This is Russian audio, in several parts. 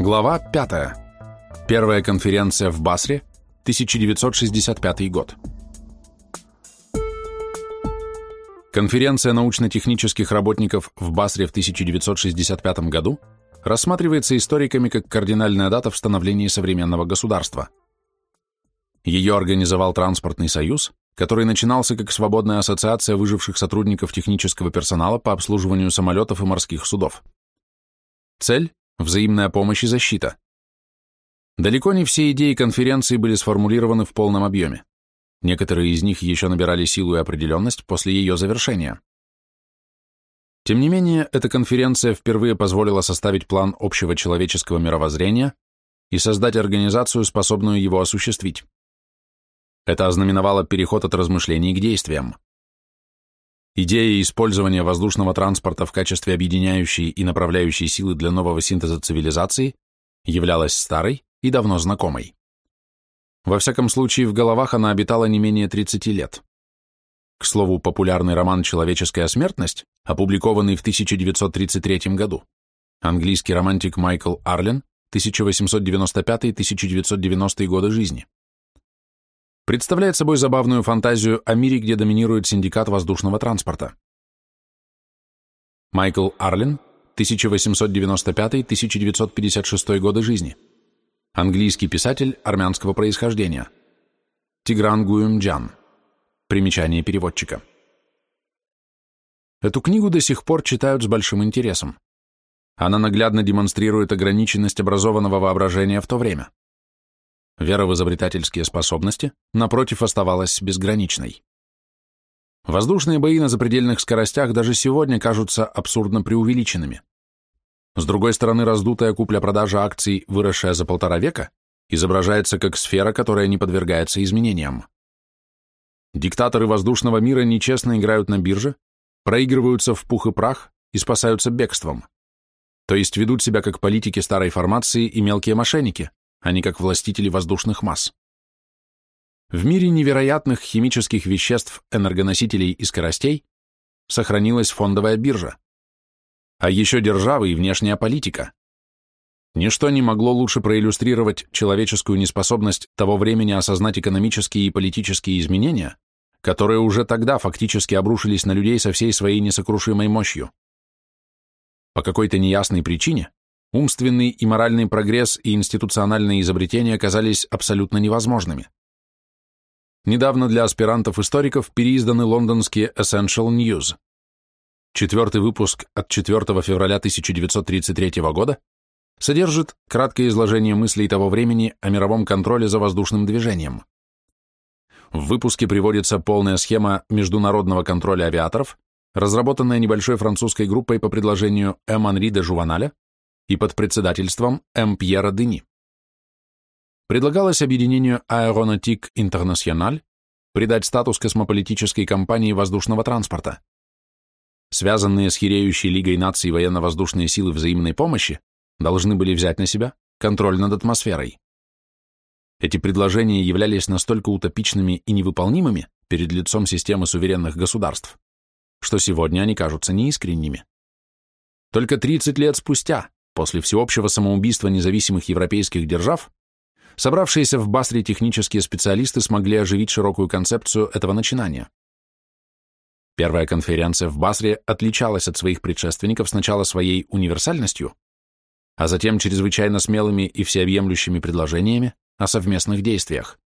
Глава 5. Первая конференция в Басре, 1965 год. Конференция научно-технических работников в Басре в 1965 году рассматривается историками как кардинальная дата в становлении современного государства. Ее организовал Транспортный союз, который начинался как свободная ассоциация выживших сотрудников технического персонала по обслуживанию самолетов и морских судов. Цель – взаимная помощь и защита. Далеко не все идеи конференции были сформулированы в полном объеме. Некоторые из них еще набирали силу и определенность после ее завершения. Тем не менее, эта конференция впервые позволила составить план общего человеческого мировоззрения и создать организацию, способную его осуществить. Это ознаменовало переход от размышлений к действиям. Идея использования воздушного транспорта в качестве объединяющей и направляющей силы для нового синтеза цивилизации являлась старой и давно знакомой. Во всяком случае, в головах она обитала не менее 30 лет. К слову, популярный роман «Человеческая смертность», опубликованный в 1933 году, английский романтик Майкл Арлен, 1895-1990 годы жизни, представляет собой забавную фантазию о мире, где доминирует синдикат воздушного транспорта. Майкл Арлен, 1895-1956 годы жизни. Английский писатель армянского происхождения. Тигран Гуюмджан. Примечание переводчика. Эту книгу до сих пор читают с большим интересом. Она наглядно демонстрирует ограниченность образованного воображения в то время. Вера в изобретательские способности, напротив, оставалась безграничной. Воздушные бои на запредельных скоростях даже сегодня кажутся абсурдно преувеличенными. С другой стороны, раздутая купля-продажа акций, выросшая за полтора века, изображается как сфера, которая не подвергается изменениям. Диктаторы воздушного мира нечестно играют на бирже, проигрываются в пух и прах и спасаются бегством. То есть ведут себя как политики старой формации и мелкие мошенники, а не как властители воздушных масс. В мире невероятных химических веществ, энергоносителей и скоростей сохранилась фондовая биржа. А еще державы и внешняя политика. Ничто не могло лучше проиллюстрировать человеческую неспособность того времени осознать экономические и политические изменения, которые уже тогда фактически обрушились на людей со всей своей несокрушимой мощью. По какой-то неясной причине умственный и моральный прогресс и институциональные изобретения оказались абсолютно невозможными. Недавно для аспирантов-историков переизданы лондонские Essential News. Четвертый выпуск от 4 февраля 1933 года содержит краткое изложение мыслей того времени о мировом контроле за воздушным движением. В выпуске приводится полная схема международного контроля авиаторов, разработанная небольшой французской группой по предложению М. Анри де Жуваналя и под председательством М. Пьера Дени. Предлагалось объединению Aeronautique International придать статус космополитической компании воздушного транспорта. Связанные с хиреющей Лигой наций военно-воздушные силы взаимной помощи должны были взять на себя контроль над атмосферой. Эти предложения являлись настолько утопичными и невыполнимыми перед лицом системы суверенных государств, что сегодня они кажутся неискренними. Только 30 лет спустя После всеобщего самоубийства независимых европейских держав, собравшиеся в Басре технические специалисты смогли оживить широкую концепцию этого начинания. Первая конференция в Басре отличалась от своих предшественников сначала своей универсальностью, а затем чрезвычайно смелыми и всеобъемлющими предложениями о совместных действиях.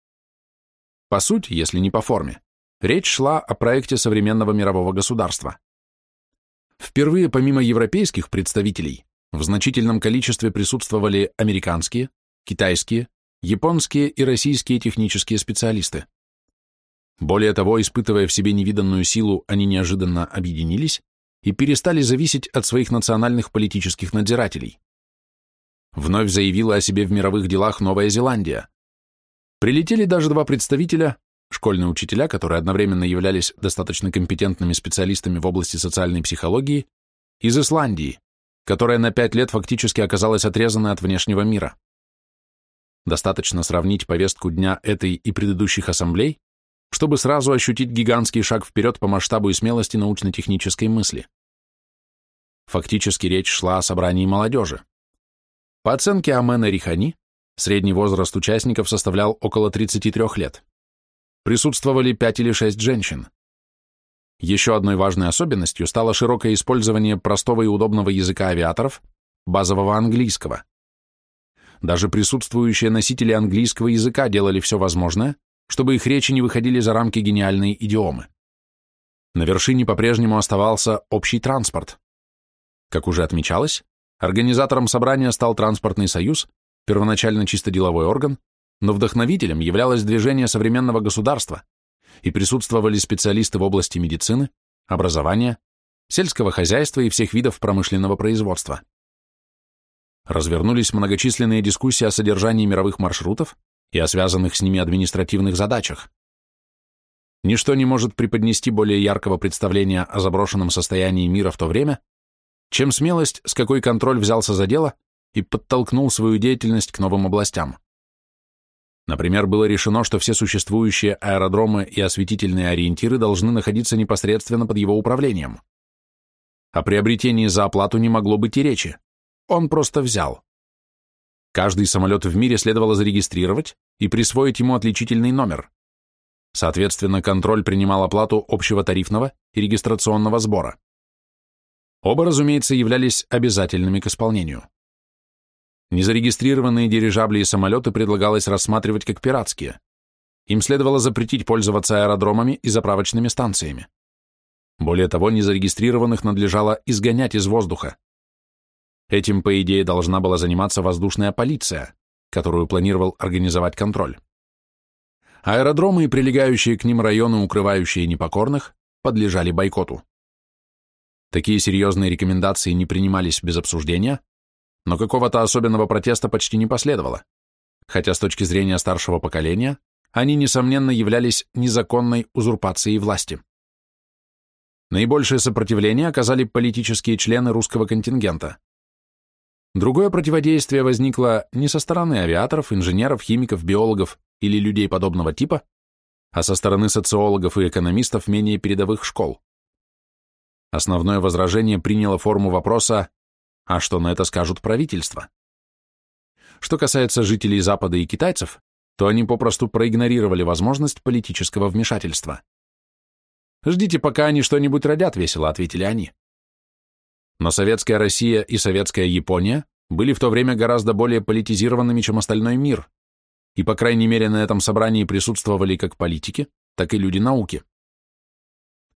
По сути, если не по форме, речь шла о проекте современного мирового государства. Впервые помимо европейских представителей в значительном количестве присутствовали американские, китайские, японские и российские технические специалисты. Более того, испытывая в себе невиданную силу, они неожиданно объединились и перестали зависеть от своих национальных политических надзирателей. Вновь заявила о себе в мировых делах Новая Зеландия. Прилетели даже два представителя, школьные учителя, которые одновременно являлись достаточно компетентными специалистами в области социальной психологии, из Исландии, которая на пять лет фактически оказалась отрезана от внешнего мира. Достаточно сравнить повестку дня этой и предыдущих ассамблей, чтобы сразу ощутить гигантский шаг вперед по масштабу и смелости научно-технической мысли. Фактически речь шла о собрании молодежи. По оценке Амена Рихани, средний возраст участников составлял около 33 лет. Присутствовали 5 или 6 женщин. Еще одной важной особенностью стало широкое использование простого и удобного языка авиаторов, базового английского. Даже присутствующие носители английского языка делали все возможное, чтобы их речи не выходили за рамки гениальной идиомы. На вершине по-прежнему оставался общий транспорт. Как уже отмечалось, организатором собрания стал Транспортный союз, первоначально чисто деловой орган, но вдохновителем являлось движение современного государства, и присутствовали специалисты в области медицины, образования, сельского хозяйства и всех видов промышленного производства. Развернулись многочисленные дискуссии о содержании мировых маршрутов и о связанных с ними административных задачах. Ничто не может преподнести более яркого представления о заброшенном состоянии мира в то время, чем смелость, с какой контроль взялся за дело и подтолкнул свою деятельность к новым областям. Например, было решено, что все существующие аэродромы и осветительные ориентиры должны находиться непосредственно под его управлением. О приобретении за оплату не могло быть и речи. Он просто взял. Каждый самолет в мире следовало зарегистрировать и присвоить ему отличительный номер. Соответственно, контроль принимал оплату общего тарифного и регистрационного сбора. Оба, разумеется, являлись обязательными к исполнению. Незарегистрированные дирижабли и самолеты предлагалось рассматривать как пиратские. Им следовало запретить пользоваться аэродромами и заправочными станциями. Более того, незарегистрированных надлежало изгонять из воздуха. Этим, по идее, должна была заниматься воздушная полиция, которую планировал организовать контроль. Аэродромы и прилегающие к ним районы, укрывающие непокорных, подлежали бойкоту. Такие серьезные рекомендации не принимались без обсуждения, но какого-то особенного протеста почти не последовало, хотя с точки зрения старшего поколения они, несомненно, являлись незаконной узурпацией власти. Наибольшее сопротивление оказали политические члены русского контингента. Другое противодействие возникло не со стороны авиаторов, инженеров, химиков, биологов или людей подобного типа, а со стороны социологов и экономистов менее передовых школ. Основное возражение приняло форму вопроса «А что на это скажут правительства?». Что касается жителей Запада и китайцев, то они попросту проигнорировали возможность политического вмешательства. «Ждите, пока они что-нибудь родят», — весело ответили они. Но советская Россия и советская Япония были в то время гораздо более политизированными, чем остальной мир, и, по крайней мере, на этом собрании присутствовали как политики, так и люди науки.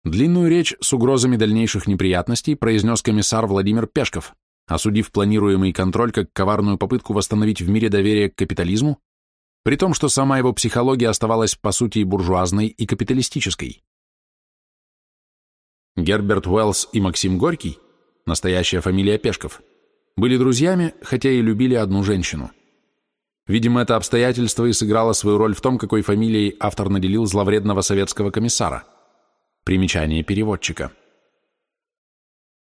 Длинную речь с угрозами дальнейших неприятностей произнес комиссар Владимир Пешков, осудив планируемый контроль как коварную попытку восстановить в мире доверие к капитализму, при том, что сама его психология оставалась по сути и буржуазной, и капиталистической. Герберт Уэллс и Максим Горький, настоящая фамилия Пешков, были друзьями, хотя и любили одну женщину – Видимо, это обстоятельство и сыграло свою роль в том, какой фамилией автор наделил зловредного советского комиссара. Примечание переводчика.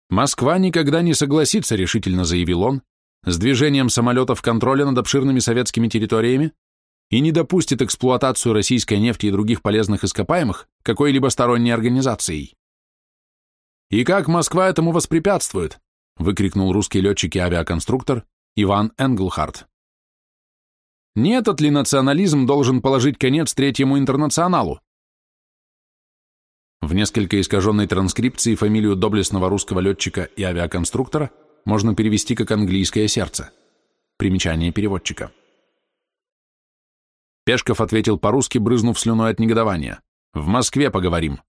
«Москва никогда не согласится», — решительно заявил он, с движением самолетов контроля над обширными советскими территориями и не допустит эксплуатацию российской нефти и других полезных ископаемых какой-либо сторонней организацией. «И как Москва этому воспрепятствует?» — выкрикнул русский летчик и авиаконструктор Иван Энглхарт. Не этот ли национализм должен положить конец третьему интернационалу? В несколько искаженной транскрипции фамилию доблестного русского летчика и авиаконструктора можно перевести как «английское сердце». Примечание переводчика. Пешков ответил по-русски, брызнув слюной от негодования. «В Москве поговорим».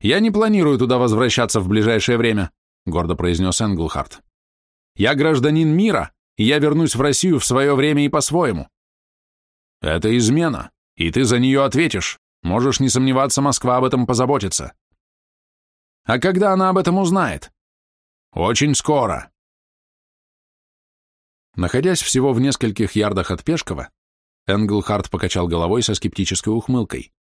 «Я не планирую туда возвращаться в ближайшее время», гордо произнес Энглхарт. «Я гражданин мира, и я вернусь в Россию в свое время и по-своему. Это измена, и ты за нее ответишь. Можешь не сомневаться, Москва об этом позаботится. А когда она об этом узнает? Очень скоро. Находясь всего в нескольких ярдах от Пешкова, Энглхарт покачал головой со скептической ухмылкой.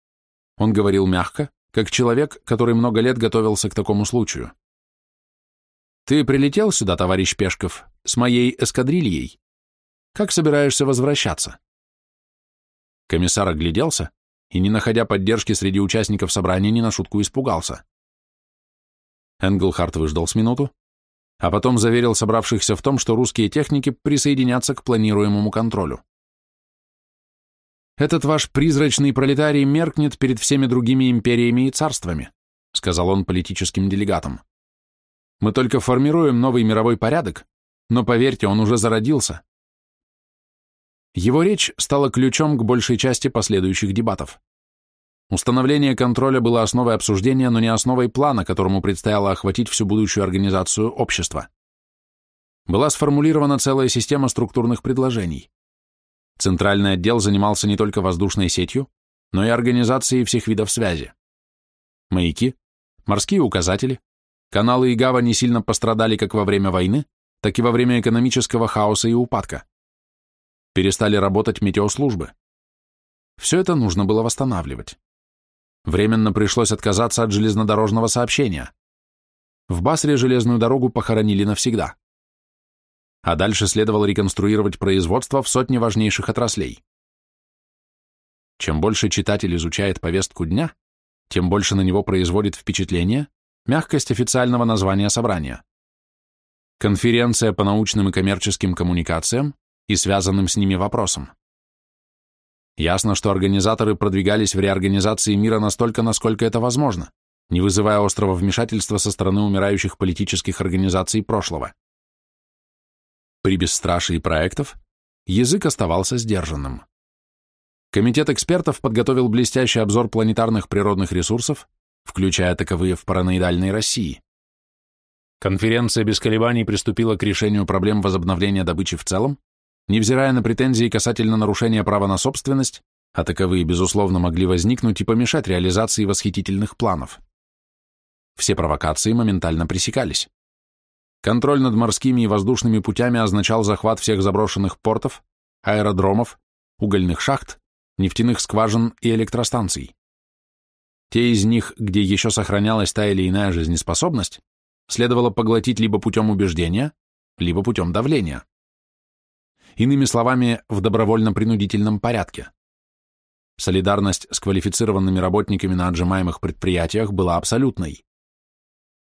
Он говорил мягко, как человек, который много лет готовился к такому случаю. «Ты прилетел сюда, товарищ Пешков, с моей эскадрильей? Как собираешься возвращаться?» Комиссар огляделся и, не находя поддержки среди участников собрания, не на шутку испугался. Энглхарт выждал с минуту, а потом заверил собравшихся в том, что русские техники присоединятся к планируемому контролю. «Этот ваш призрачный пролетарий меркнет перед всеми другими империями и царствами», сказал он политическим делегатам. «Мы только формируем новый мировой порядок, но, поверьте, он уже зародился». Его речь стала ключом к большей части последующих дебатов. Установление контроля было основой обсуждения, но не основой плана, которому предстояло охватить всю будущую организацию общества. Была сформулирована целая система структурных предложений. Центральный отдел занимался не только воздушной сетью, но и организацией всех видов связи. Маяки, морские указатели, каналы и гавани сильно пострадали как во время войны, так и во время экономического хаоса и упадка. Перестали работать метеослужбы. Все это нужно было восстанавливать. Временно пришлось отказаться от железнодорожного сообщения. В Басре железную дорогу похоронили навсегда. А дальше следовало реконструировать производство в сотне важнейших отраслей. Чем больше читатель изучает повестку дня, тем больше на него производит впечатление мягкость официального названия собрания. Конференция по научным и коммерческим коммуникациям и связанным с ними вопросам. Ясно, что организаторы продвигались в реорганизации мира настолько, насколько это возможно, не вызывая острого вмешательства со стороны умирающих политических организаций прошлого. При бесстрашии проектов язык оставался сдержанным. Комитет экспертов подготовил блестящий обзор планетарных природных ресурсов, включая таковые в параноидальной России. Конференция без колебаний приступила к решению проблем возобновления добычи в целом, невзирая на претензии касательно нарушения права на собственность, а таковые, безусловно, могли возникнуть и помешать реализации восхитительных планов. Все провокации моментально пресекались. Контроль над морскими и воздушными путями означал захват всех заброшенных портов, аэродромов, угольных шахт, нефтяных скважин и электростанций. Те из них, где еще сохранялась та или иная жизнеспособность, следовало поглотить либо путем убеждения, либо путем давления иными словами, в добровольно-принудительном порядке. Солидарность с квалифицированными работниками на отжимаемых предприятиях была абсолютной.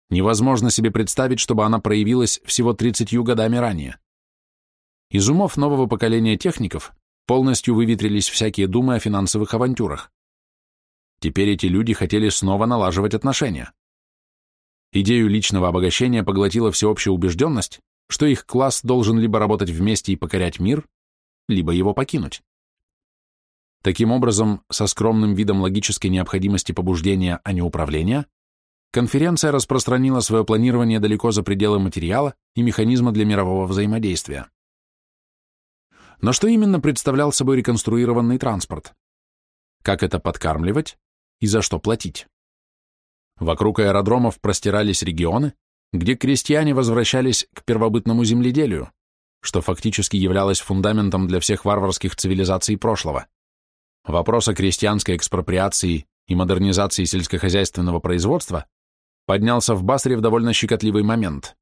Невозможно себе представить, чтобы она проявилась всего 30 годами ранее. Из умов нового поколения техников полностью выветрились всякие думы о финансовых авантюрах. Теперь эти люди хотели снова налаживать отношения. Идею личного обогащения поглотила всеобщая убежденность, что их класс должен либо работать вместе и покорять мир, либо его покинуть. Таким образом, со скромным видом логической необходимости побуждения, а не управления, конференция распространила свое планирование далеко за пределы материала и механизма для мирового взаимодействия. Но что именно представлял собой реконструированный транспорт? Как это подкармливать и за что платить? Вокруг аэродромов простирались регионы, где крестьяне возвращались к первобытному земледелию, что фактически являлось фундаментом для всех варварских цивилизаций прошлого. Вопрос о крестьянской экспроприации и модернизации сельскохозяйственного производства поднялся в Басре в довольно щекотливый момент.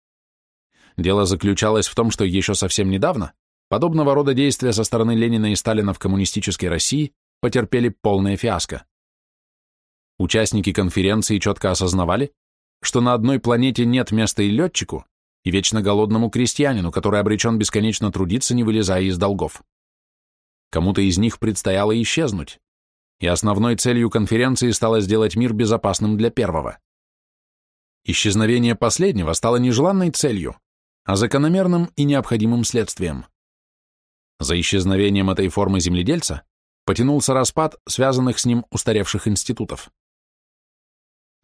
Дело заключалось в том, что еще совсем недавно подобного рода действия со стороны Ленина и Сталина в коммунистической России потерпели полное фиаско. Участники конференции четко осознавали, что на одной планете нет места и летчику, и вечно голодному крестьянину, который обречен бесконечно трудиться, не вылезая из долгов. Кому-то из них предстояло исчезнуть, и основной целью конференции стало сделать мир безопасным для первого. Исчезновение последнего стало нежеланной целью, а закономерным и необходимым следствием. За исчезновением этой формы земледельца потянулся распад связанных с ним устаревших институтов.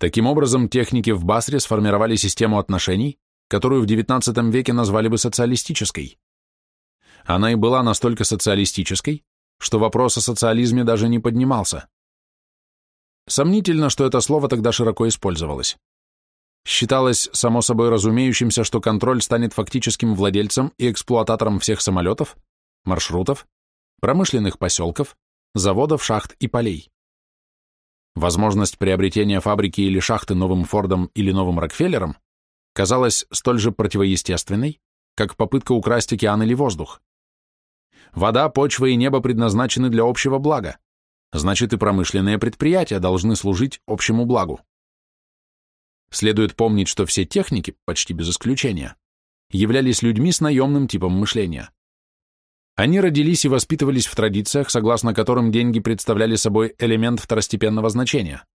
Таким образом, техники в Басре сформировали систему отношений, которую в XIX веке назвали бы социалистической. Она и была настолько социалистической, что вопрос о социализме даже не поднимался. Сомнительно, что это слово тогда широко использовалось. Считалось само собой разумеющимся, что контроль станет фактическим владельцем и эксплуататором всех самолетов, маршрутов, промышленных поселков, заводов, шахт и полей. Возможность приобретения фабрики или шахты новым Фордом или новым Рокфеллером казалась столь же противоестественной, как попытка украсть океан или воздух. Вода, почва и небо предназначены для общего блага, значит и промышленные предприятия должны служить общему благу. Следует помнить, что все техники, почти без исключения, являлись людьми с наемным типом мышления. Они родились и воспитывались в традициях, согласно которым деньги представляли собой элемент второстепенного значения.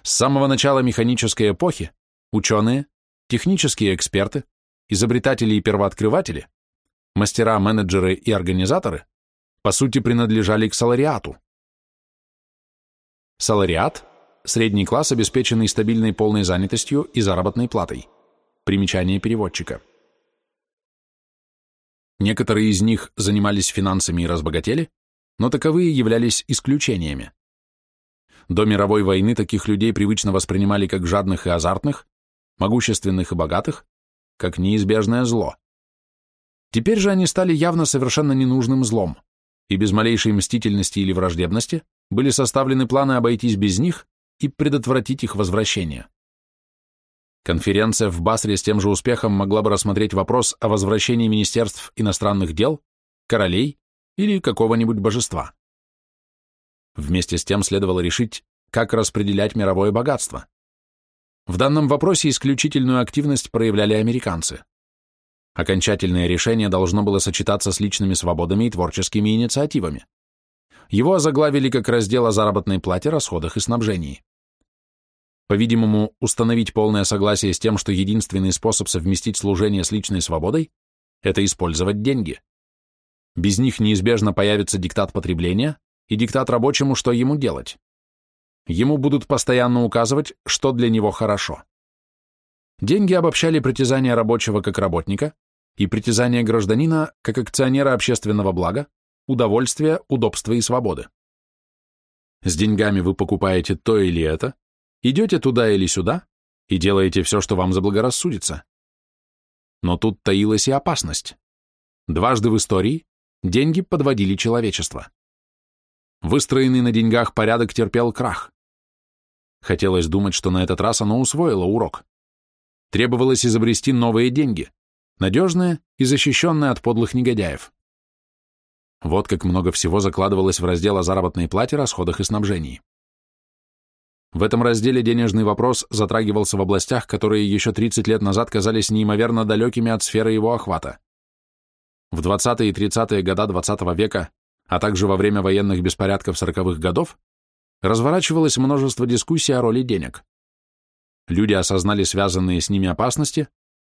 С самого начала механической эпохи ученые, технические эксперты, изобретатели и первооткрыватели, мастера, менеджеры и организаторы по сути принадлежали к салариату. Салариат – средний класс, обеспеченный стабильной полной занятостью и заработной платой. Примечание переводчика. Некоторые из них занимались финансами и разбогатели, но таковые являлись исключениями. До мировой войны таких людей привычно воспринимали как жадных и азартных, могущественных и богатых, как неизбежное зло. Теперь же они стали явно совершенно ненужным злом, и без малейшей мстительности или враждебности были составлены планы обойтись без них и предотвратить их возвращение. Конференция в Басре с тем же успехом могла бы рассмотреть вопрос о возвращении министерств иностранных дел, королей или какого-нибудь божества. Вместе с тем следовало решить, как распределять мировое богатство. В данном вопросе исключительную активность проявляли американцы. Окончательное решение должно было сочетаться с личными свободами и творческими инициативами. Его озаглавили как раздел о заработной плате, расходах и снабжении. По-видимому, установить полное согласие с тем, что единственный способ совместить служение с личной свободой – это использовать деньги. Без них неизбежно появится диктат потребления и диктат рабочему, что ему делать. Ему будут постоянно указывать, что для него хорошо. Деньги обобщали притязания рабочего как работника и притязания гражданина как акционера общественного блага, удовольствия, удобства и свободы. С деньгами вы покупаете то или это, Идете туда или сюда и делаете все, что вам заблагорассудится. Но тут таилась и опасность. Дважды в истории деньги подводили человечество. Выстроенный на деньгах порядок терпел крах. Хотелось думать, что на этот раз оно усвоило урок. Требовалось изобрести новые деньги, надежные и защищенные от подлых негодяев. Вот как много всего закладывалось в раздел о заработной плате, расходах и снабжении. В этом разделе денежный вопрос затрагивался в областях, которые еще 30 лет назад казались неимоверно далекими от сферы его охвата. В 20-е и 30-е года XX -го века, а также во время военных беспорядков 40-х годов, разворачивалось множество дискуссий о роли денег. Люди осознали связанные с ними опасности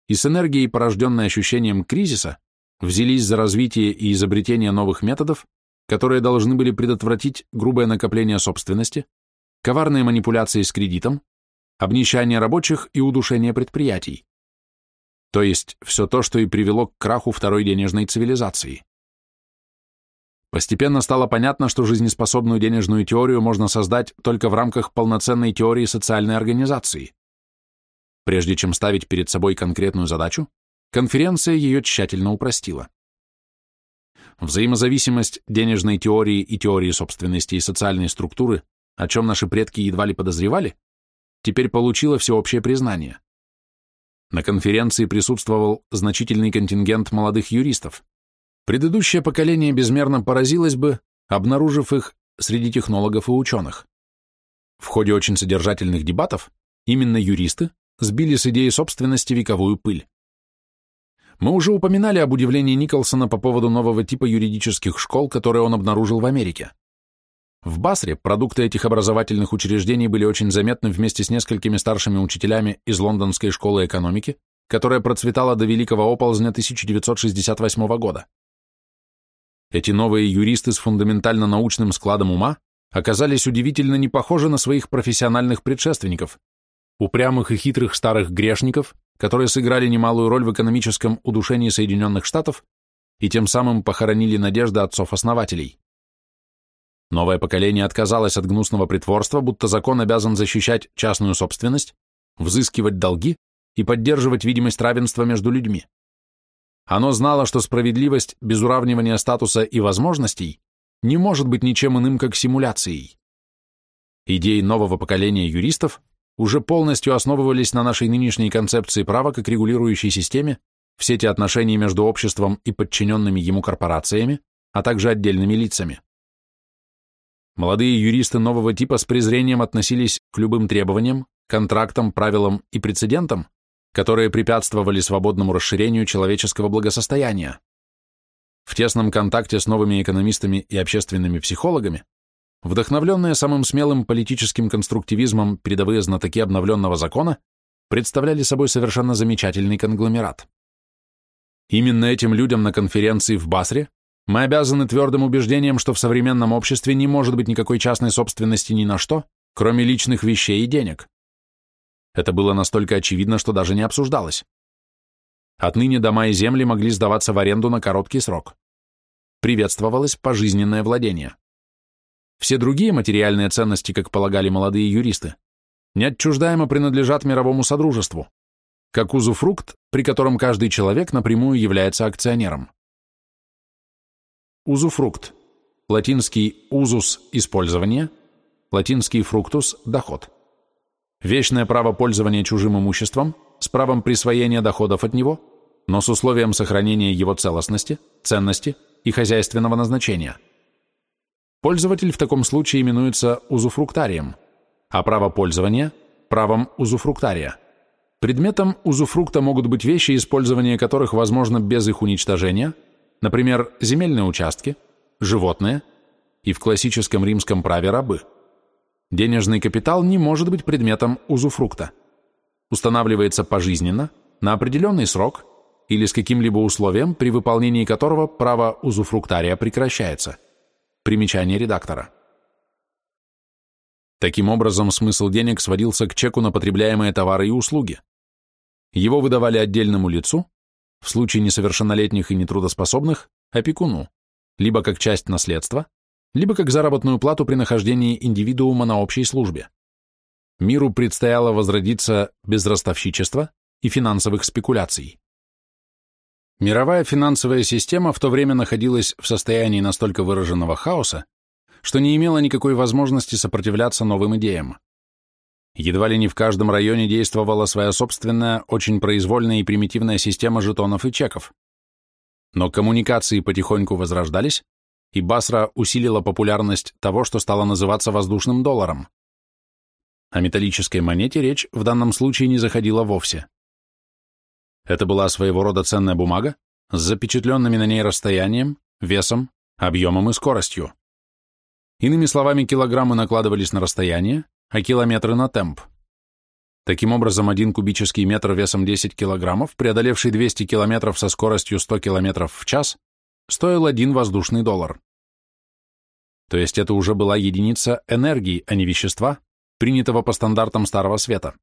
и с энергией, порожденной ощущением кризиса, взялись за развитие и изобретение новых методов, которые должны были предотвратить грубое накопление собственности, коварные манипуляции с кредитом, обнищание рабочих и удушение предприятий. То есть все то, что и привело к краху второй денежной цивилизации. Постепенно стало понятно, что жизнеспособную денежную теорию можно создать только в рамках полноценной теории социальной организации. Прежде чем ставить перед собой конкретную задачу, конференция ее тщательно упростила. Взаимозависимость денежной теории и теории собственности и социальной структуры о чем наши предки едва ли подозревали, теперь получила всеобщее признание. На конференции присутствовал значительный контингент молодых юристов. Предыдущее поколение безмерно поразилось бы, обнаружив их среди технологов и ученых. В ходе очень содержательных дебатов именно юристы сбили с идеи собственности вековую пыль. Мы уже упоминали об удивлении Николсона по поводу нового типа юридических школ, которые он обнаружил в Америке. В Басре продукты этих образовательных учреждений были очень заметны вместе с несколькими старшими учителями из Лондонской школы экономики, которая процветала до Великого оползня 1968 года. Эти новые юристы с фундаментально научным складом ума оказались удивительно не похожи на своих профессиональных предшественников, упрямых и хитрых старых грешников, которые сыграли немалую роль в экономическом удушении Соединенных Штатов и тем самым похоронили надежды отцов-основателей. Новое поколение отказалось от гнусного притворства, будто закон обязан защищать частную собственность, взыскивать долги и поддерживать видимость равенства между людьми. Оно знало, что справедливость без уравнивания статуса и возможностей не может быть ничем иным, как симуляцией. Идеи нового поколения юристов уже полностью основывались на нашей нынешней концепции права как регулирующей системе, все эти отношения между обществом и подчиненными ему корпорациями, а также отдельными лицами. Молодые юристы нового типа с презрением относились к любым требованиям, контрактам, правилам и прецедентам, которые препятствовали свободному расширению человеческого благосостояния. В тесном контакте с новыми экономистами и общественными психологами, вдохновленные самым смелым политическим конструктивизмом передовые знатоки обновленного закона представляли собой совершенно замечательный конгломерат. Именно этим людям на конференции в Басре мы обязаны твердым убеждением, что в современном обществе не может быть никакой частной собственности ни на что, кроме личных вещей и денег. Это было настолько очевидно, что даже не обсуждалось. Отныне дома и земли могли сдаваться в аренду на короткий срок. Приветствовалось пожизненное владение. Все другие материальные ценности, как полагали молодые юристы, неотчуждаемо принадлежат мировому содружеству, как узуфрукт, при котором каждый человек напрямую является акционером. Узуфрукт. Латинский «узус» – использование, латинский «фруктус» – доход. Вечное право пользования чужим имуществом с правом присвоения доходов от него, но с условием сохранения его целостности, ценности и хозяйственного назначения. Пользователь в таком случае именуется узуфруктарием, а право пользования – правом узуфруктария. Предметом узуфрукта могут быть вещи, использование которых возможно без их уничтожения, например, земельные участки, животные и в классическом римском праве рабы – Денежный капитал не может быть предметом узуфрукта. Устанавливается пожизненно, на определенный срок или с каким-либо условием, при выполнении которого право узуфруктария прекращается. Примечание редактора. Таким образом, смысл денег сводился к чеку на потребляемые товары и услуги. Его выдавали отдельному лицу, в случае несовершеннолетних и нетрудоспособных, опекуну, либо как часть наследства, либо как заработную плату при нахождении индивидуума на общей службе. Миру предстояло возродиться без ростовщичества и финансовых спекуляций. Мировая финансовая система в то время находилась в состоянии настолько выраженного хаоса, что не имела никакой возможности сопротивляться новым идеям. Едва ли не в каждом районе действовала своя собственная, очень произвольная и примитивная система жетонов и чеков. Но коммуникации потихоньку возрождались, и Басра усилила популярность того, что стало называться воздушным долларом. О металлической монете речь в данном случае не заходила вовсе. Это была своего рода ценная бумага с запечатленными на ней расстоянием, весом, объемом и скоростью. Иными словами, килограммы накладывались на расстояние, а километры на темп. Таким образом, один кубический метр весом 10 килограммов, преодолевший 200 километров со скоростью 100 километров в час, стоил один воздушный доллар. То есть это уже была единица энергии, а не вещества, принятого по стандартам Старого Света.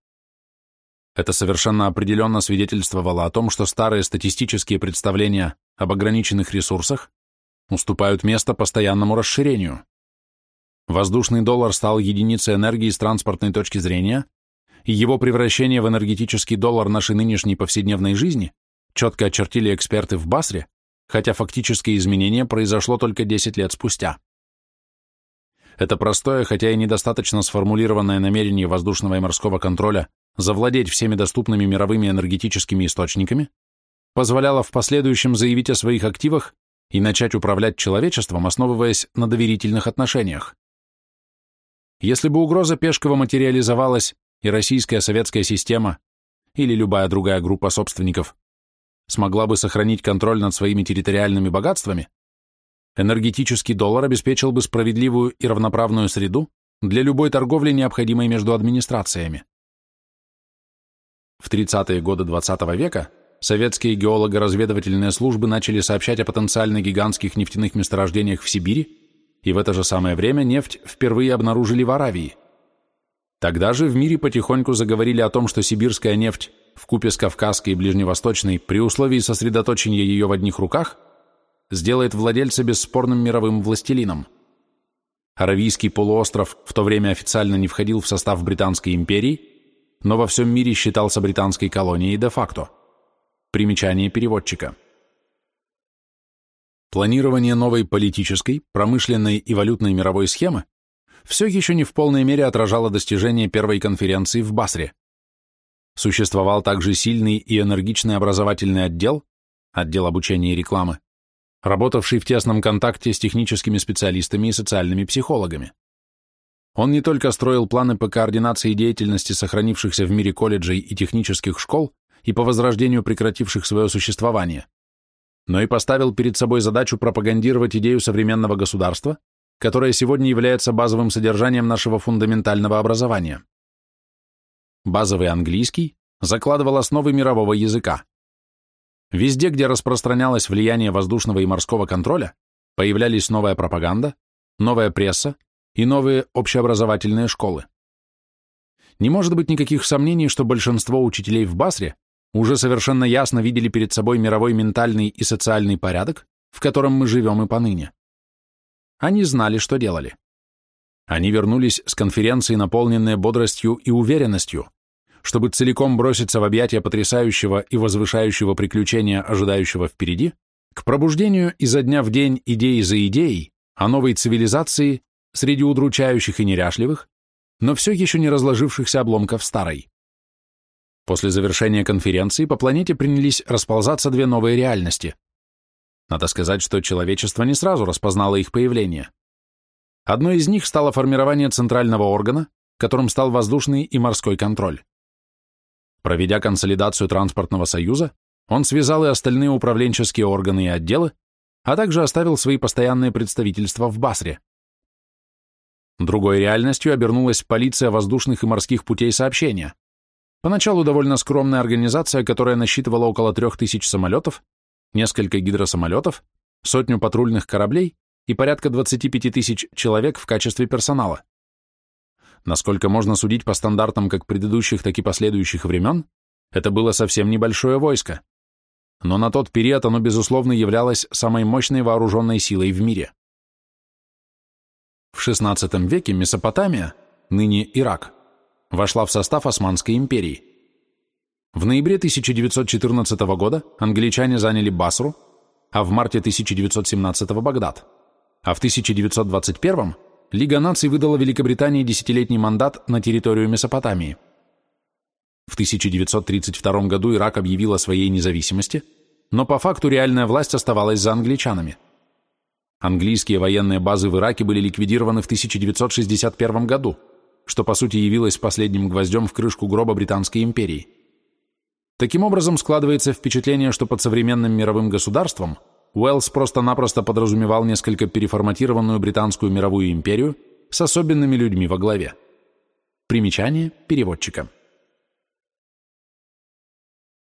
Это совершенно определенно свидетельствовало о том, что старые статистические представления об ограниченных ресурсах уступают место постоянному расширению. Воздушный доллар стал единицей энергии с транспортной точки зрения, и его превращение в энергетический доллар нашей нынешней повседневной жизни четко очертили эксперты в Басре, хотя фактическое изменение произошло только 10 лет спустя. Это простое, хотя и недостаточно сформулированное намерение воздушного и морского контроля завладеть всеми доступными мировыми энергетическими источниками позволяло в последующем заявить о своих активах и начать управлять человечеством, основываясь на доверительных отношениях. Если бы угроза Пешкова материализовалась, и российская советская система или любая другая группа собственников смогла бы сохранить контроль над своими территориальными богатствами, энергетический доллар обеспечил бы справедливую и равноправную среду для любой торговли, необходимой между администрациями. В 30-е годы XX -го века советские геолого-разведывательные службы начали сообщать о потенциально гигантских нефтяных месторождениях в Сибири, и в это же самое время нефть впервые обнаружили в Аравии. Тогда же в мире потихоньку заговорили о том, что сибирская нефть в купе с кавказской и ближневосточной при условии сосредоточения ее в одних руках сделает владельца бесспорным мировым властелином. Аравийский полуостров в то время официально не входил в состав Британской империи, но во всем мире считался британской колонией де-факто. Примечание переводчика. Планирование новой политической, промышленной и валютной мировой схемы все еще не в полной мере отражало достижения первой конференции в Басре. Существовал также сильный и энергичный образовательный отдел, отдел обучения и рекламы, работавший в тесном контакте с техническими специалистами и социальными психологами. Он не только строил планы по координации деятельности сохранившихся в мире колледжей и технических школ и по возрождению прекративших свое существование, но и поставил перед собой задачу пропагандировать идею современного государства, которая сегодня является базовым содержанием нашего фундаментального образования. Базовый английский закладывал основы мирового языка. Везде, где распространялось влияние воздушного и морского контроля, появлялись новая пропаганда, новая пресса и новые общеобразовательные школы. Не может быть никаких сомнений, что большинство учителей в Басре уже совершенно ясно видели перед собой мировой ментальный и социальный порядок, в котором мы живем и поныне. Они знали, что делали. Они вернулись с конференции, наполненные бодростью и уверенностью, чтобы целиком броситься в объятия потрясающего и возвышающего приключения, ожидающего впереди, к пробуждению изо дня в день идеи за идеей о новой цивилизации среди удручающих и неряшливых, но все еще не разложившихся обломков старой. После завершения конференции по планете принялись расползаться две новые реальности. Надо сказать, что человечество не сразу распознало их появление. Одной из них стало формирование центрального органа, которым стал воздушный и морской контроль. Проведя консолидацию транспортного союза, он связал и остальные управленческие органы и отделы, а также оставил свои постоянные представительства в Басре. Другой реальностью обернулась полиция воздушных и морских путей сообщения. Поначалу довольно скромная организация, которая насчитывала около трех тысяч самолетов, несколько гидросамолетов, сотню патрульных кораблей и порядка 25 тысяч человек в качестве персонала. Насколько можно судить по стандартам как предыдущих, так и последующих времен, это было совсем небольшое войско. Но на тот период оно, безусловно, являлось самой мощной вооруженной силой в мире. В XVI веке Месопотамия, ныне Ирак, вошла в состав Османской империи. В ноябре 1914 года англичане заняли Басру, а в марте 1917 Багдад, а в 1921 Лига наций выдала Великобритании десятилетний мандат на территорию Месопотамии. В 1932 году Ирак объявил о своей независимости, но по факту реальная власть оставалась за англичанами. Английские военные базы в Ираке были ликвидированы в 1961 году, что по сути явилось последним гвоздем в крышку гроба Британской империи. Таким образом, складывается впечатление, что под современным мировым государством – Уэллс просто-напросто подразумевал несколько переформатированную британскую мировую империю с особенными людьми во главе. Примечание переводчика.